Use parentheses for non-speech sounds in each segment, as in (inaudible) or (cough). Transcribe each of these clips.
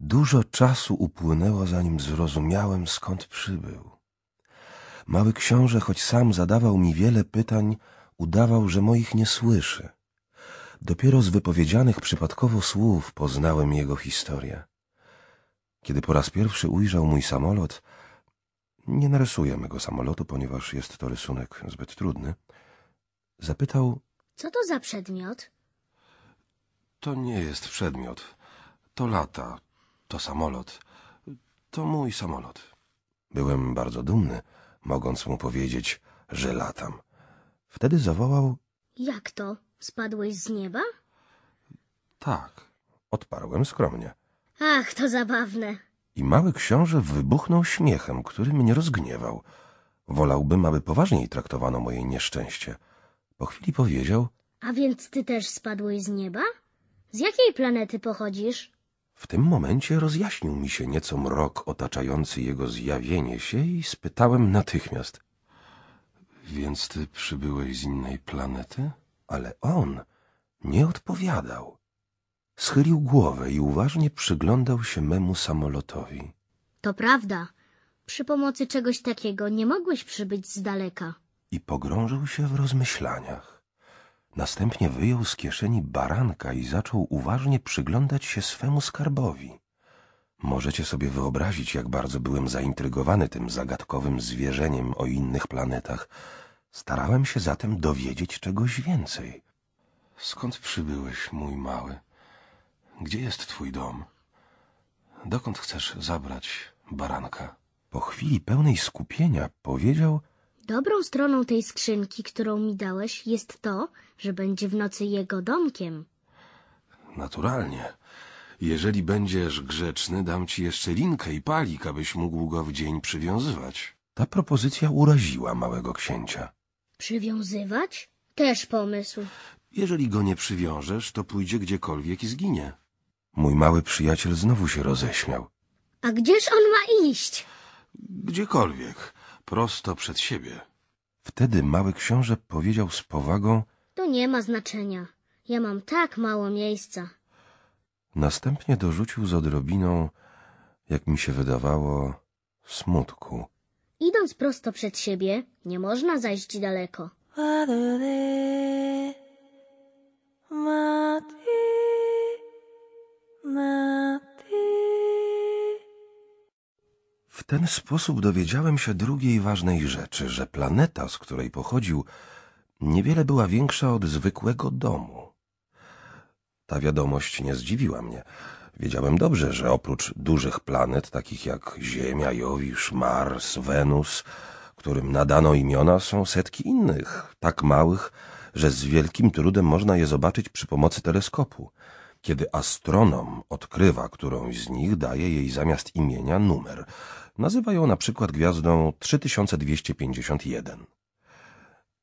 Dużo czasu upłynęło, zanim zrozumiałem, skąd przybył. Mały książę, choć sam zadawał mi wiele pytań, udawał, że moich nie słyszy. Dopiero z wypowiedzianych przypadkowo słów poznałem jego historię. Kiedy po raz pierwszy ujrzał mój samolot, nie narysuję mego samolotu, ponieważ jest to rysunek zbyt trudny, zapytał, Co to za przedmiot? to nie jest przedmiot, to lata, to samolot, to mój samolot. Byłem bardzo dumny, mogąc mu powiedzieć, że latam. Wtedy zawołał, Jak to? Spadłeś z nieba? tak, odparłem skromnie. Ach, to zabawne. I mały książę wybuchnął śmiechem, który mnie rozgniewał. Wolałbym, aby poważniej traktowano moje nieszczęście. Po chwili powiedział, A więc ty też spadłeś z nieba? Z jakiej planety pochodzisz? W tym momencie rozjaśnił mi się nieco mrok otaczający jego zjawienie się i spytałem natychmiast. Więc ty przybyłeś z innej planety? Ale on nie odpowiadał. Schylił głowę i uważnie przyglądał się memu samolotowi. To prawda. Przy pomocy czegoś takiego nie mogłeś przybyć z daleka. i pogrążył się w rozmyślaniach. Następnie wyjął z kieszeni baranka i zaczął uważnie przyglądać się swemu skarbowi. Możecie sobie wyobrazić, jak bardzo byłem zaintrygowany tym zagadkowym zwierzeniem o innych planetach. Starałem się zatem dowiedzieć czegoś więcej. Skąd przybyłeś, mój mały? Gdzie jest twój dom? Dokąd chcesz zabrać baranka? Po chwili pełnej skupienia powiedział, Dobrą stroną tej skrzynki, którą mi dałeś, jest to, że będzie w nocy jego domkiem. Naturalnie. Jeżeli będziesz grzeczny, dam ci jeszcze linkę i palik, abyś mógł go w dzień przywiązywać. Ta propozycja uraziła małego księcia. Przywiązywać? Też pomysł. Jeżeli go nie przywiążesz, to pójdzie gdziekolwiek i zginie. Mój mały przyjaciel znowu się roześmiał. A gdzież on ma iść? Gdziekolwiek, prosto przed siebie. Wtedy mały książę powiedział z powagą, To nie ma znaczenia. Ja mam tak mało miejsca. Następnie dorzucił z odrobiną, jak mi się wydawało, smutku. Idąc prosto przed siebie, nie można zajść daleko. W ten sposób dowiedziałem się drugiej ważnej rzeczy, że planeta, z której pochodził, niewiele była większa od zwykłego domu. Ta wiadomość nie zdziwiła mnie. Wiedziałem dobrze, że oprócz dużych planet, takich jak Ziemia, Jowisz, Mars, Wenus, którym nadano imiona, są setki innych, tak małych, że z wielkim trudem można je zobaczyć przy pomocy teleskopu. Kiedy astronom odkrywa którąś z nich, daje jej zamiast imienia numer. Nazywa ją na przykład gwiazdą 3251.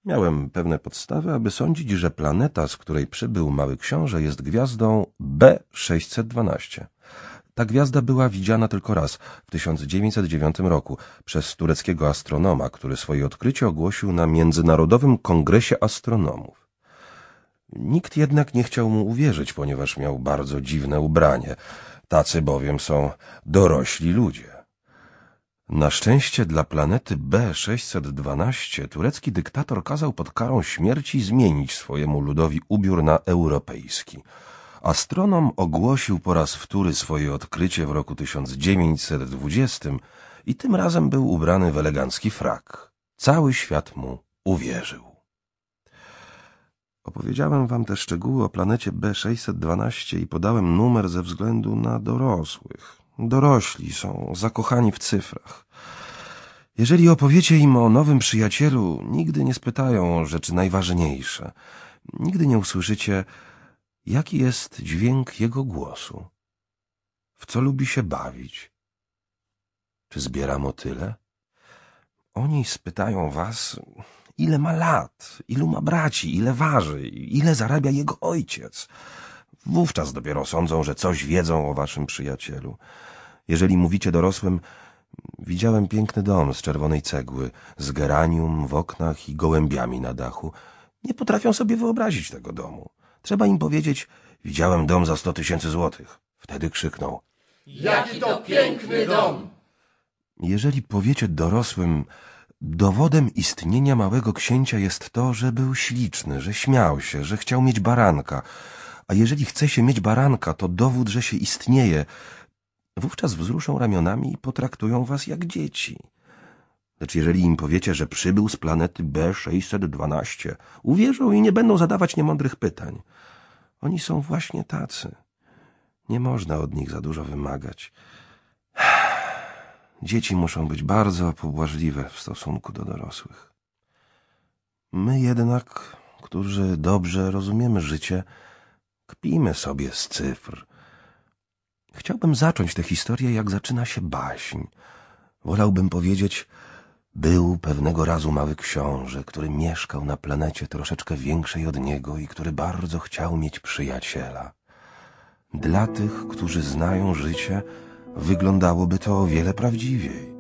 Miałem pewne podstawy, aby sądzić, że planeta, z której przybył mały książę, jest gwiazdą B612. Ta gwiazda była widziana tylko raz, w 1909 roku, przez tureckiego astronoma, który swoje odkrycie ogłosił na Międzynarodowym Kongresie Astronomów. Nikt jednak nie chciał mu uwierzyć, ponieważ miał bardzo dziwne ubranie. Tacy bowiem są dorośli ludzie. Na szczęście dla planety B612 turecki dyktator kazał pod karą śmierci zmienić swojemu ludowi ubiór na europejski. Astronom ogłosił po raz wtóry swoje odkrycie w roku 1920 i tym razem był ubrany w elegancki frak. Cały świat mu uwierzył. Opowiedziałem wam te szczegóły o planecie B612 i podałem numer ze względu na dorosłych. Dorośli są zakochani w cyfrach. Jeżeli opowiecie im o nowym przyjacielu, nigdy nie spytają o rzeczy najważniejsze. Nigdy nie usłyszycie, jaki jest dźwięk jego głosu. W co lubi się bawić? Czy zbiera motyle? Oni spytają was, ile ma lat, ilu ma braci, ile waży, ile zarabia jego ojciec. Wówczas dopiero sądzą, że coś wiedzą o waszym przyjacielu. Jeżeli mówicie dorosłym, widziałem piękny dom z czerwonej cegły, z geranium w oknach i gołębiami na dachu, nie potrafią sobie wyobrazić tego domu. Trzeba im powiedzieć, widziałem dom za sto tysięcy złotych. Wtedy krzykną, Jaki to piękny dom! Jeżeli powiecie dorosłym, dowodem istnienia małego księcia jest to, że był śliczny, że śmiał się, że chciał mieć baranka, a jeżeli chce się mieć baranka, to dowód, że się istnieje, wówczas wzruszą ramionami i potraktują was jak dzieci. Lecz jeżeli im powiecie, że przybył z planety B612, uwierzą i nie będą zadawać niemądrych pytań. Oni są właśnie tacy. Nie można od nich za dużo wymagać. (sighs) Dzieci muszą być bardzo pobłażliwe w stosunku do dorosłych. My jednak, którzy dobrze rozumiemy życie, kpimy sobie z cyfr. Chciałbym zacząć tę historię, jak zaczyna się baśń. Wolałbym powiedzieć, był pewnego razu mały książę, który mieszkał na planecie troszeczkę większej od niego i który bardzo chciał mieć przyjaciela. Dla tych, którzy znają życie, wyglądałoby to o wiele prawdziwiej.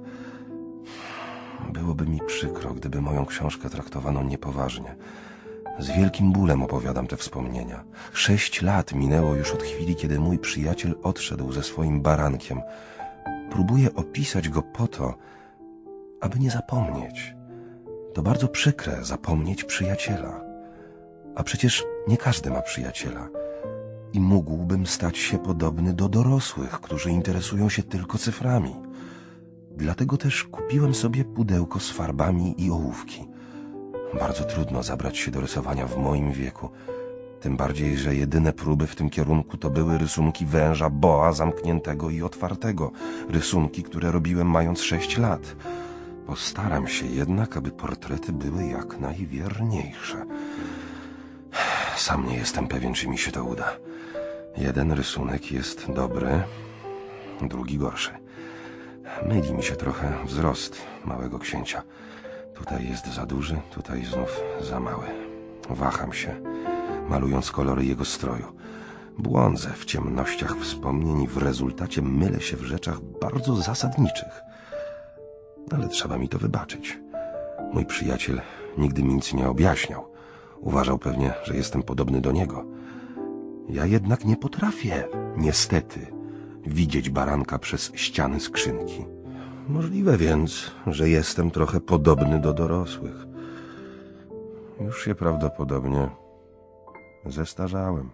Byłoby mi przykro, gdyby moją książkę traktowano niepoważnie. Z wielkim bólem opowiadam te wspomnienia. Sześć lat minęło już od chwili, kiedy mój przyjaciel odszedł ze swoim barankiem. Próbuję opisać go po to, aby nie zapomnieć. To bardzo przykre zapomnieć przyjaciela. A przecież nie każdy ma przyjaciela. I mógłbym stać się podobny do dorosłych, którzy interesują się tylko cyframi. Dlatego też kupiłem sobie pudełko z farbami i ołówki. Bardzo trudno zabrać się do rysowania w moim wieku. Tym bardziej, że jedyne próby w tym kierunku to były rysunki węża boa zamkniętego i otwartego. Rysunki, które robiłem mając sześć lat. Postaram się jednak, aby portrety były jak najwierniejsze. Sam nie jestem pewien, czy mi się to uda. Jeden rysunek jest dobry, drugi gorszy. Myli mi się trochę wzrost małego księcia. Tutaj jest za duży, tutaj znów za mały. Waham się, malując kolory jego stroju. Błądzę w ciemnościach wspomnień i w rezultacie mylę się w rzeczach bardzo zasadniczych. Ale trzeba mi to wybaczyć. Mój przyjaciel nigdy mi nic nie objaśniał. Uważał pewnie, że jestem podobny do niego. Ja jednak nie potrafię, niestety, widzieć baranka przez ściany skrzynki. Możliwe więc, że jestem trochę podobny do dorosłych. Już się prawdopodobnie zestarzałem.